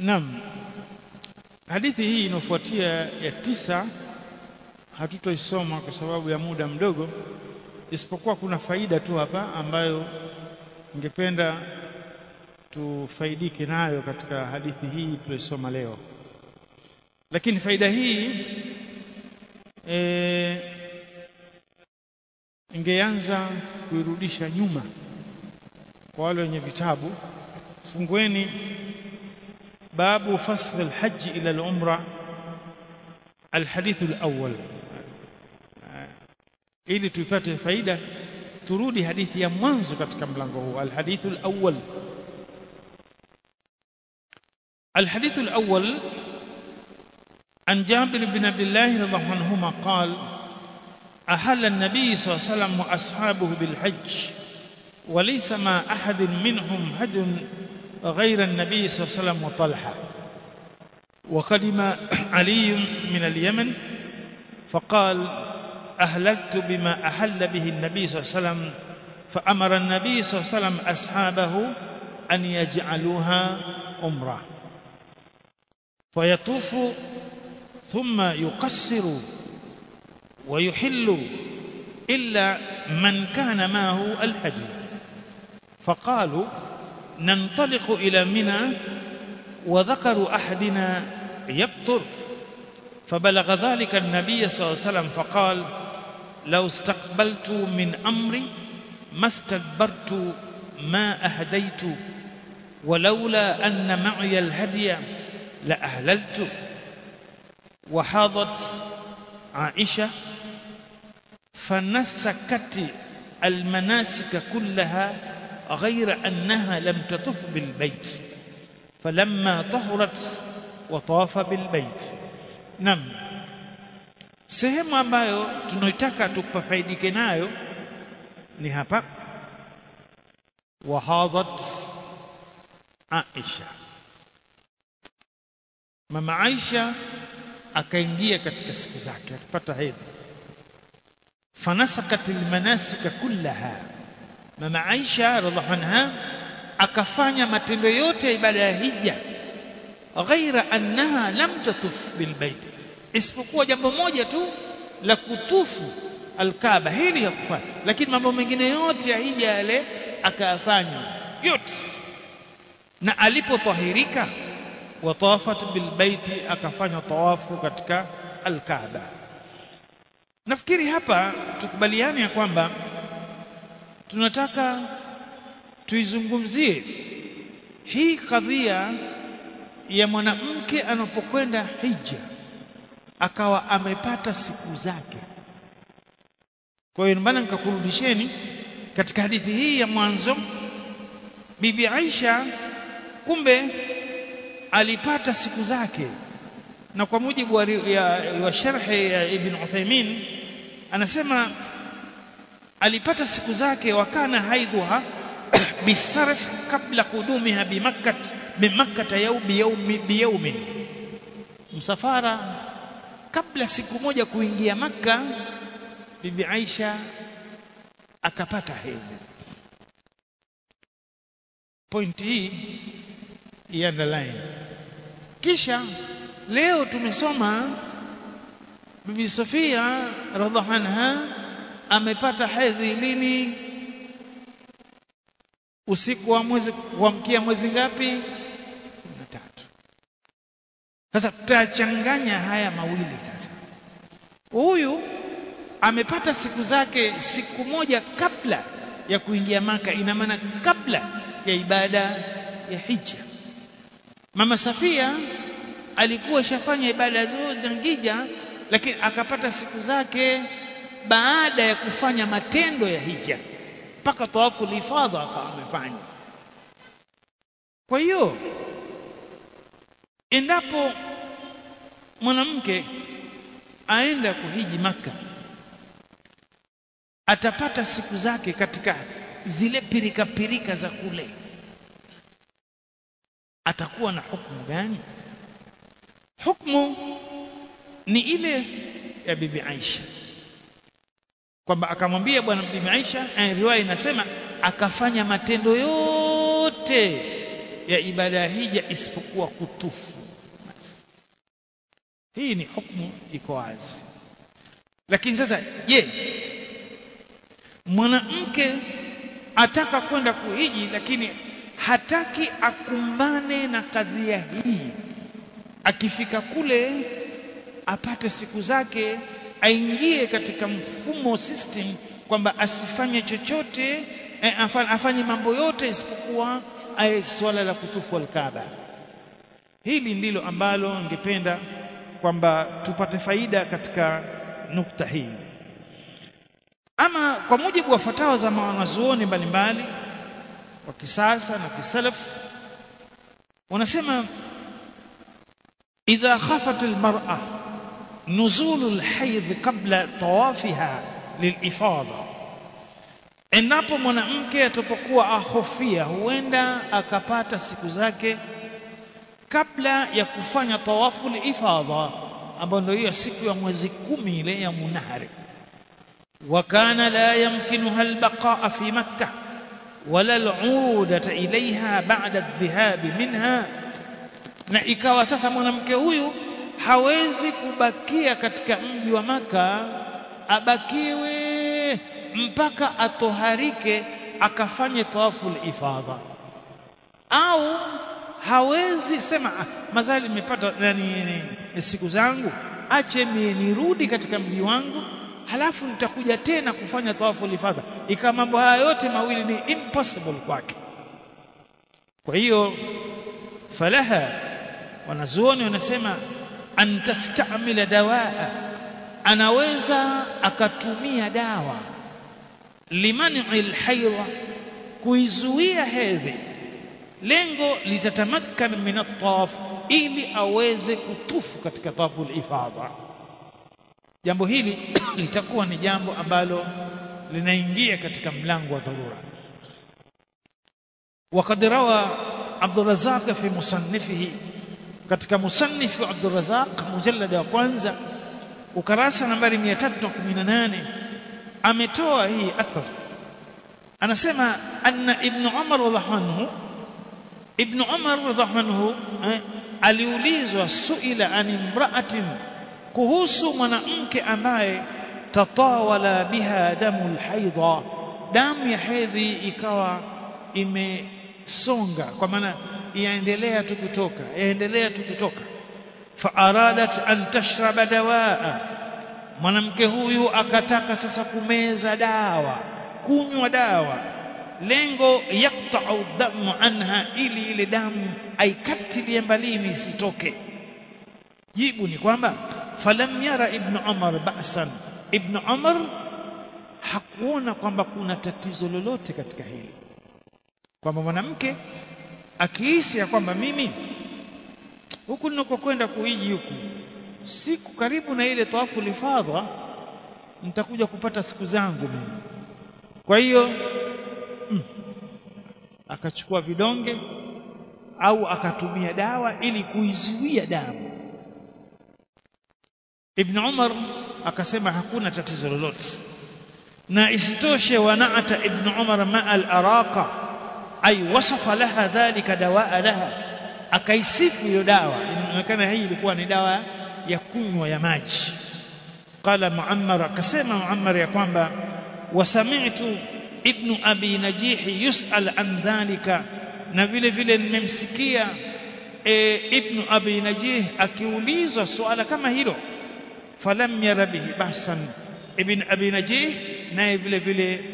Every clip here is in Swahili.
Naam. Hadithi hii inafuatia ya tisa hatutoisoma kwa sababu ya muda mdogo, isipokuwa kuna faida tu hapa ambayo ningependa tufaidike nayo katika hadithi hii tuliyosoma leo. Lakini faida hii e, ingeanza kuirudisha nyuma kwa wale wenye vitabu, fungueni باب فصل الحج إلى العمرة الحديث الأول. إلي تفات فايدة ترود حديث يا يمنز كتكم هو الحديث الأول. الحديث الأول عن جابر بن عبد الله رضي الله عنهما قال أحل النبي صلى الله عليه وسلم وأصحابه بالحج وليس ما أحد منهم حد غير النبي صلى الله عليه وسلم وطلحة. وقدم علي من اليمن فقال أهلكت بما أحل به النبي صلى الله عليه وسلم فأمر النبي صلى الله عليه وسلم أصحابه أن يجعلوها عمرة. فيطوف ثم يقصر ويحل إلا من كان معه الهدي فقالوا ننطلق إلى منى وذكر أحدنا يقطر فبلغ ذلك النبي صلى الله عليه وسلم فقال لو استقبلت من أمري ما استدبرت ما أهديت ولولا أن معي الهدي لأهللت وحاضت عائشة فنسكت المناسك كلها غير أنها لم تطف بالبيت فلما طهرت وطاف بالبيت نعم sehemu ambayo tunaitaka tupafaidike nayo ni hapa wahadhat Aisha mama Aisha akaingia katika siku zake akapata hedhi fanasakat almanasika kullaha mama Aisha radhiallahu anha akafanya matendo yote ya ibada ya hija ghaira annaha lam tatuf bilbait isipokuwa jambo moja tu la kutufu alkaaba. Hili hakufanya lakini mambo mengine yote ya hija yale akayafanya yote. Na alipotahirika watawafat bilbaiti akafanya tawafu katika alkaaba. Nafikiri hapa tukubaliane ya kwamba tunataka tuizungumzie hii kadhia ya mwanamke anapokwenda hija akawa amepata siku zake. Kwa hiyo maana nikakurudisheni katika hadithi hii ya mwanzo. Bibi Aisha kumbe alipata siku zake na kwa mujibu wa, wa sharhi ya Ibn Uthaymeen anasema alipata siku zake wakana haidhuha bisarf kabla kudumiha bimakkat yaumi yaumi biyaumin msafara kabla siku moja kuingia makka bibi Aisha akapata hedhi. Point hii ya underline kisha leo tumesoma bibi Sofia radhiallahu anha amepata hedhi lini usiku wa mwezi kuamkia mwezi ngapi? Tatu sasa tutachanganya haya mawili sasa. Huyu amepata siku zake siku moja kabla ya kuingia maka. Ina maana kabla ya ibada ya hija mama Safia alikuwa shafanya ibada zote za lakini akapata siku zake baada ya kufanya matendo ya hija mpaka tawafu lifadha akawa amefanya. Kwa hiyo endapo mwanamke aenda kuhiji maka atapata siku zake katika zile pirika pirika za kule. Atakuwa na hukumu gani? Hukumu ni ile ya bibi Aisha kwamba akamwambia bwana bibi Aisha eh, riwaya inasema akafanya matendo yote ya ibada ya hija isipokuwa kutufu. Hii ni hukumu iko wazi. Lakini sasa je mwanamke ataka kwenda kuhiji lakini hataki akumbane na kadhia hii akifika kule apate siku zake aingie katika mfumo system kwamba asifanye chochote eh, afanye, mambo yote isipokuwa aye swala la kutufu alkaaba. Hili ndilo ambalo ningependa kwamba tupate faida katika nukta hii. Ama kwa mujibu wa fatawa za wanazuoni mbalimbali wa kisasa na kisalaf wanasema idha khafat almar'a nuzul alhayd qabla tawafiha lilifadha endapo mwanamke atapokuwa ahofia huenda akapata siku zake kabla ya kufanya tawafu lifadha ambayo ndio hiyo siku ya mwezi kumi ile ya munahari وكان لا يمكنها البقاء في مكة ولا العودة إليها بعد الذهاب منها na ikawa sasa mwanamke huyu hawezi kubakia katika mji wa maka abakiwe mpaka atoharike akafanye tawafu ifadha. Au hawezi sema mazali nimepata yani siku zangu ache mie nirudi katika mji wangu halafu nitakuja tena kufanya tawafu lifadha ikawa mambo haya yote mawili ni impossible kwake. Kwa hiyo falaha wanazuoni wanasema an tastamila dawaa anaweza akatumia dawa limani alhaira kuizuia hedhi lengo litatamakkan min at-tawaf ili aweze kutufu katika tawafu al-ifadha jambo hili litakuwa ni jambo ambalo linaingia katika mlango wa dharura وقد روى عبد الرزاق في مصنفه katika musannif wa Abdul Razak mujallada wa kwanza ukarasa nambari 318 ametoa hii athar anasema anna ibn Umar radhiallahu ibn Umar radhiallahu eh, aliulizwa suila an imra'atin kuhusu mwanamke ambaye tatawala biha damu alhaidha damu ya hedhi ikawa imesonga kwa maana yaendelea tu kutoka yaendelea tu kutoka. Fa aradat an tashraba dawaa. Mwanamke huyu akataka sasa kumeza dawa kunywa dawa. Lengo yaktau damu anha ili ile damu aikatilie mbalini isitoke. Jibu ni kwamba falam yara ibn umar ba'san. Ibn umar hakuona kwamba kuna tatizo lolote katika hili. Kwamba mwanamke akihisi ya kwamba mimi huku ninakokwenda kuiji huku siku karibu na ile tawafu lifadha nitakuja kupata siku zangu mimi. Kwa hiyo mm, akachukua vidonge au akatumia dawa ili kuizuia damu. Ibn Umar akasema hakuna tatizo lolote. Na isitoshe wanaata Ibn Umar ma al-araqa ay wasafa laha dhalika dawaa laha. Akaisifu hiyo dawa. Inaonekana hii ilikuwa ni dawa ya kunywa ya maji. Qala muammar akasema muammar ya kwamba wasami'tu ibn abi najih yus'al an dhalika. Na vile vile nimemsikia e, ibn abi najih akiulizwa swala kama hilo. Falam yara bihi bahsan. Ibn abi najih naye vile vile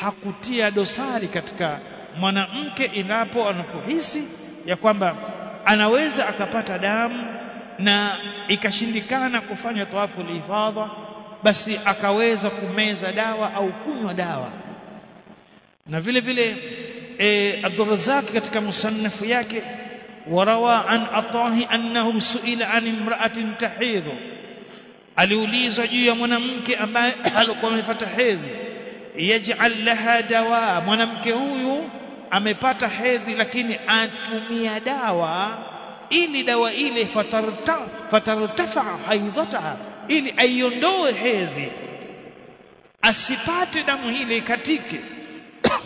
hakutia dosari katika mwanamke inapo anapohisi ya kwamba anaweza akapata damu na ikashindikana kufanya tawafu lihifadha basi akaweza kumeza dawa au kunywa dawa. Na vile vile e, Abdurrazzaq katika musannafu yake warawa an atahi annahu suila an imra'atin tahidhu aliulizwa juu ya mwanamke ambaye alikuwa amepata hedhi yaj'al laha dawa mwanamke huyu amepata hedhi lakini atumia dawa ili dawa ile fatarta fatartafa haidhataha ili aiondoe hedhi. Asipate damu ile ikatike.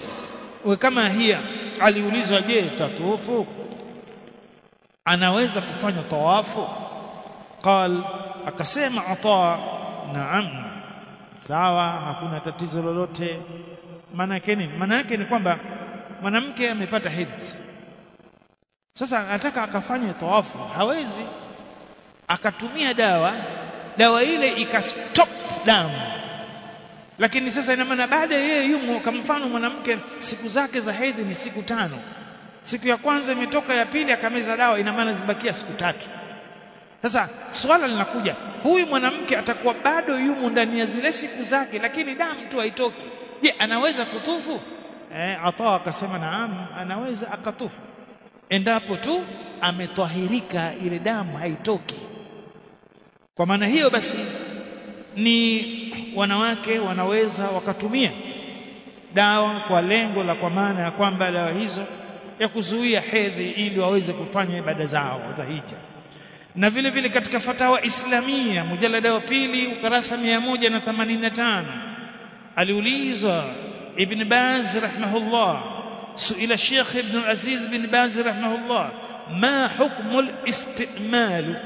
Kama hiya aliulizwa je tatufu? Anaweza kufanya tawafu. Qal akasema ata naam. Sawa hakuna tatizo lolote. Maana yake nini? Maana yake ni kwamba mwanamke amepata hedhi sasa anataka akafanye tawafu hawezi. Akatumia dawa. Dawa ile ikastop damu. Lakini sasa ina maana baada yeye yumo kama mfano mwanamke siku zake za hedhi ni siku tano. Siku ya kwanza imetoka ya pili akameza dawa ina maana zibakia siku tatu. Sasa swala linakuja huyu mwanamke atakuwa bado yumo ndani ya zile siku zake lakini damu tu haitoki. Je anaweza kutufu eh ata akasema naam anaweza akatufu endapo tu ametwahirika ile damu haitoki. Kwa maana hiyo basi ni wanawake wanaweza wakatumia dawa kwa lengo la kwa maana ya kwamba dawa hizo ya kuzuia hedhi ili waweze kufanya ibada zao za hija. Na vile vile katika fatawa islamia mujalada wa pili ukarasa 185 aliulizwa ابن باز رحمه الله سئل الشيخ ابن العزيز بن باز رحمه الله ما حكم الاستئمال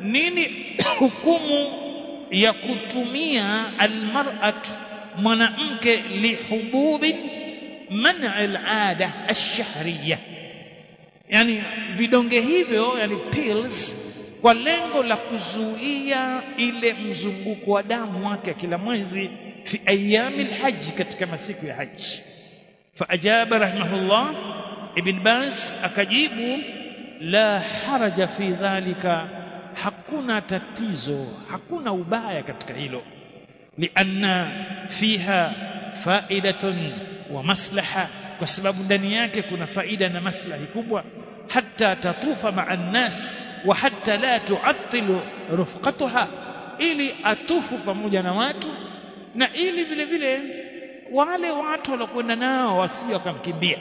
نين حكم يكتمي المرأة من منعك لحبوب منع العادة الشهرية؟ يعني في دونجهيبيو يعني pills kwa lengo la kuzuia ile ودام wa damu wake في أيام الحج كتكما سيكو الحج. فأجاب رحمه الله ابن باس أكجيب لا حرج في ذلك حقنا تتيزو حقنا وباية كتكهيلو لأن فيها فائدة ومصلحة كسبب دنياك كنا فائدة ومصلحة كبوة. حتى تطوف مع الناس وحتى لا تعطل رفقتها. إلي أطوف بمجنواته na ili vile vile wale watu waliokwenda nao wasije wakamkimbia.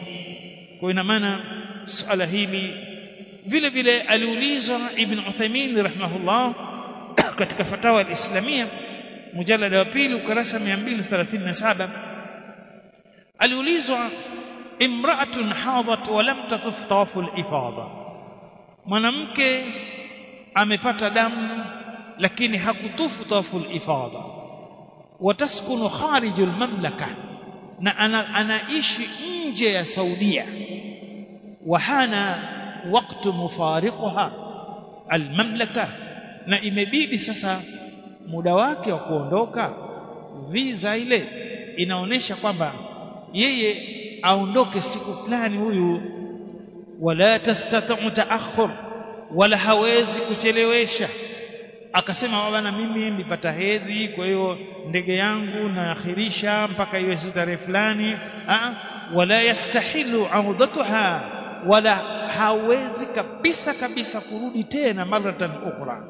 Kwa ina maana suala hili vile vile aliulizwa ibn Uthaymeen rahimahullah katika fatawa al-islamia mujallada wa pili ukurasa 237 aliulizwa imra'atun hadat wa lam tatuf al-ifada. Mwanamke amepata damu lakini hakutufu tawafu al-ifada wataskunu kharijul mamlaka na ana, anaishi nje ya Saudia. Wahana waktu mufariquha almamlaka na imebidi sasa muda wake wa kuondoka visa ile inaonesha kwamba yeye aondoke siku fulani huyu. Wala tastatu taakhur wala hawezi kuchelewesha akasema bwana mimi nilipata hedhi kwa hiyo ndege yangu naakhirisha mpaka iwe tarehe fulani wala yastahilu audatuha wala hawezi kabisa kabisa kurudi tena maratan ukhra.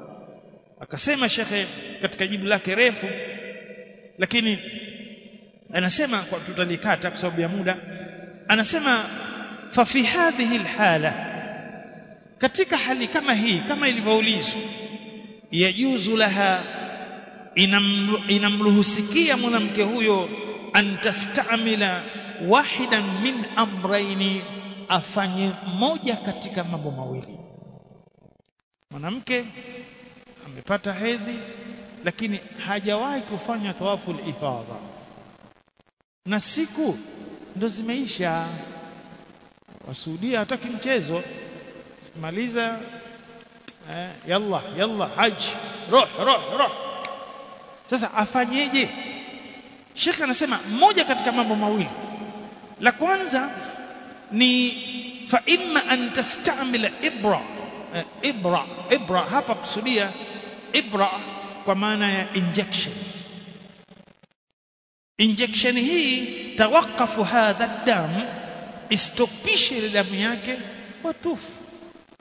Akasema shekhe katika jibu lake refu lakini anasema kwa tutalikata kwa sababu ya muda anasema fa fi hadhihi alhala katika hali kama hii kama ilivyoulizwa yajuzu laha inamruhusikia mwanamke huyo antastamila wahidan min amraini afanye moja katika mambo mawili. Mwanamke amepata hedhi lakini hajawahi kufanya tawafu ifadha. Na siku ndo zimeisha. Wasuudia hataki mchezo. Simaliza yalla yalla haji roh roh roh. Sasa afanyeje? Sheikh anasema moja katika mambo mawili. La kwanza ni fa imma an tastamila ibra. Eh, ibra ibra hapa kusudia ibra kwa maana ya injection. Injection hii tawakafu hadha dam istopishe ile damu yake watufu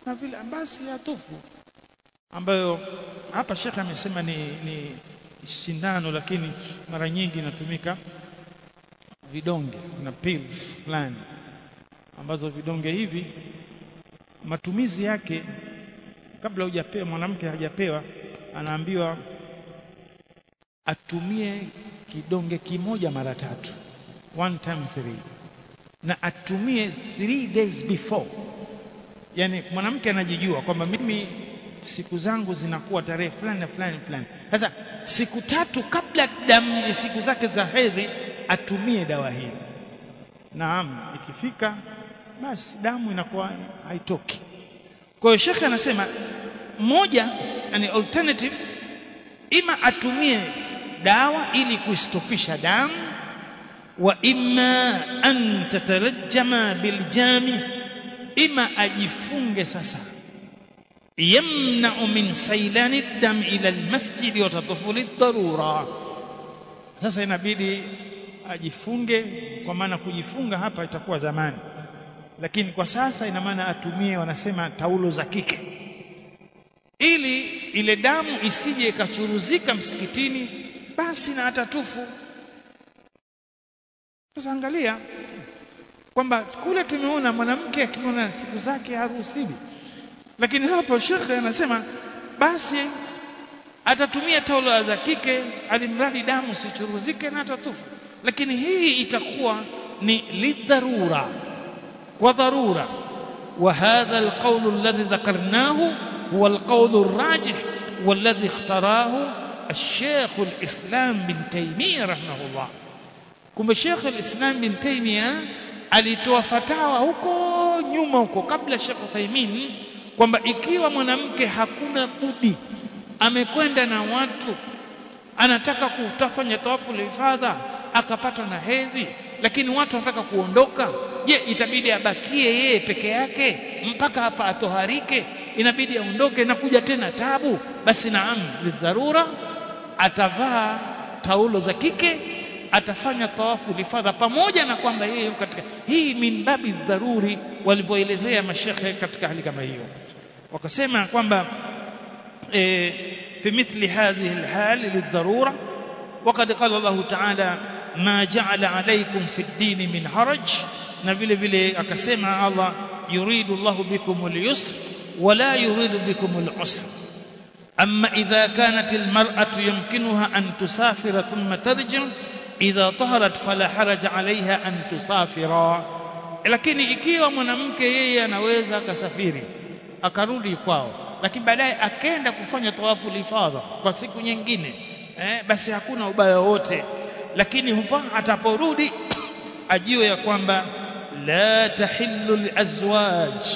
na vile basi yatufu ambayo hapa shekhe amesema ni, ni shindano lakini mara nyingi inatumika vidonge na pills fulani ambazo vidonge hivi matumizi yake kabla hujapewa mwanamke hajapewa anaambiwa atumie kidonge kimoja mara tatu one time three na atumie three days before. Yani mwanamke anajijua kwamba mimi siku zangu zinakuwa tarehe fulani na fulani fulani. Sasa siku tatu kabla damu siku zake za hedhi atumie dawa hii. Naam ikifika basi damu inakuwa haitoki. Kwa hiyo shekhe anasema moja yani alternative ima atumie dawa ili kuistopisha damu wa imma an tatarajjama biljami ima ajifunge sasa yamna'u min sailani dam ila almasjid wa tatufu darura sasa inabidi ajifunge kwa maana kujifunga hapa itakuwa zamani. Lakini kwa sasa ina maana atumie wanasema taulo za kike. Ili ile damu isije ikachuruzika msikitini basi na atatufu sasa angalia kwamba kule tumeona mwanamke akiona siku zake haruhusiwi lakini hapo shekhe anasema basi atatumia taulo za kike alimradi damu sichuruzike na atatufu lakini hii itakuwa ni lidharura kwa dharura وهذا القول الذي ذكرناه هو القول الراجح والذي اختاراه الشيخ الإسلام بن تيمية رحمه الله كما شيخ الإسلام بن تيمية alitoa fatawa huko nyuma huko kabla Sheikh Uthaymeen kwamba ikiwa mwanamke hakuna budi amekwenda na watu anataka kutafanya tawafu lifadha akapatwa na hedhi lakini watu wanataka kuondoka je itabidi abakie yeye peke yake mpaka hapa atoharike? Inabidi aondoke na kuja tena tabu. Basi naam lidharura atavaa taulo za kike atafanya tawafu lifadha pamoja na kwamba yeye katika hii min babi dharuri walivyoelezea mashekhe katika hali kama hiyo وكسيما قم في مثل هذه الحال للضرورة وقد قال الله تعالى ما جعل عليكم في الدين من حرج نبيل بلي أكسيما الله يريد الله بكم اليسر ولا يريد بكم العسر أما إذا كانت المرأة يمكنها أن تسافر ثم ترجع إذا طهرت فلا حرج عليها أن تسافر لكن إكيوا منمك يي سفيري akarudi kwao. Lakini baadaye akaenda kufanya tawafu lifadha kwa siku nyingine. Eh, basi hakuna ubaya wote lakini hupa ataporudi ajue ya kwamba la tahillu lazwaj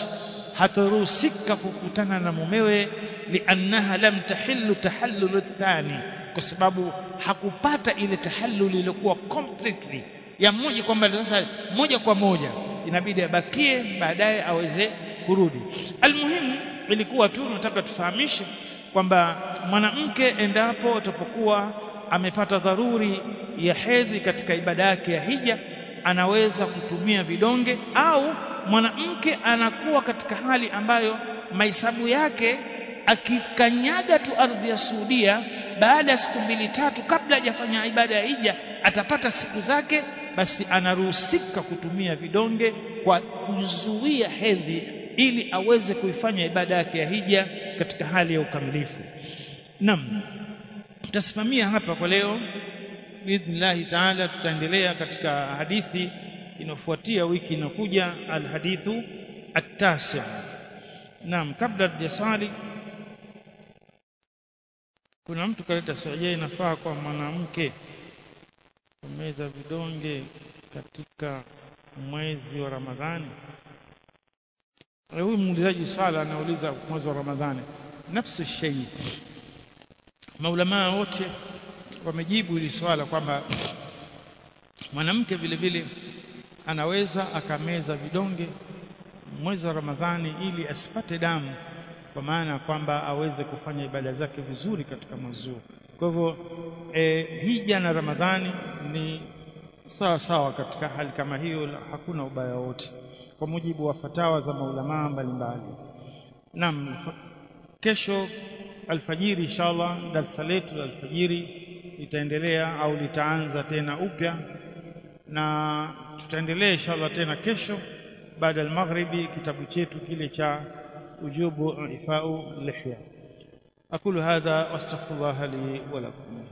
hataruhusika kukutana na mumewe liannaha lam tahillu tahallul thani kwa sababu hakupata ile tahallul iliyokuwa completely ya mmoja kwamba moja kwa moja inabidi abakie baadaye aweze kurudi. Almuhimu ilikuwa tu nataka tufahamishe kwamba mwanamke endapo atapokuwa amepata dharuri ya hedhi katika ibada yake ya hija anaweza kutumia vidonge au mwanamke anakuwa katika hali ambayo mahesabu yake akikanyaga tu ardhi ya Saudia baada ya siku mbili tatu kabla hajafanya ibada ya hija atapata siku zake basi anaruhusika kutumia vidonge kwa kuzuia hedhi ili aweze kuifanya ibada yake ya hija katika hali ya ukamilifu. Naam. Tutasimamia hapa kwa leo. Biidhnillahi taala tutaendelea katika hadithi inayofuatia wiki inayokuja alhadithu atasi Naam, kabla tujasali kuna mtu kaleta swali inafaa kwa mwanamke kumeza vidonge katika mwezi wa Ramadhani huyu muulizaji swala anauliza mwezi wa Ramadhani. Nafsi shay maulamaa wote wamejibu hili swala kwamba mwanamke vile vile anaweza akameza vidonge mwezi wa Ramadhani ili asipate damu kwa maana kwamba aweze kufanya ibada zake vizuri katika mwezi huo kwa hivyo e, hija na Ramadhani ni sawa sawa katika hali kama hiyo hakuna ubaya wote kwa mujibu wa fatawa za maulamaa mbalimbali. Naam, kesho alfajiri inshallah darasa letu la alfajiri litaendelea au litaanza tena upya na tutaendelea inshallah tena kesho baada ya maghribi kitabu chetu kile cha ujubu ifau lihya aqulu hadha wastaghfirullah li wa lakum